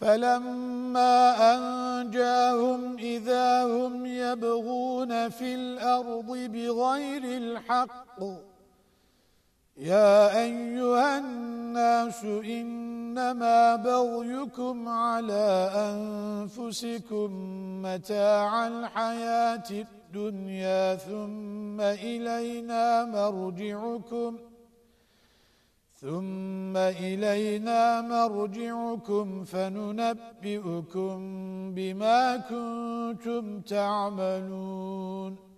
فَلَمَّا أَنْجَاهُمْ إِذَا هُمْ يَبْغُونَ فِي الْأَرْضِ بِغَيْرِ الْحَقِّ يَا أَيُّهَا النَّاسُ إِنَّمَا بَغْيُكُمْ عَلَى أَنفُسِكُمْ مَتَاعَ الْحَيَاةِ الدُّنْيَا ثُمَّ إِلَيْنَا مَرْجِعُكُمْ ۖ ثُمَّ إِلَيْنَا مَرْجِعُكُمْ فَنُنَبِّئُكُم بِمَا كُنتُمْ تَعْمَلُونَ.